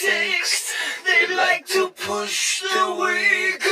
takes. They like to push the weak.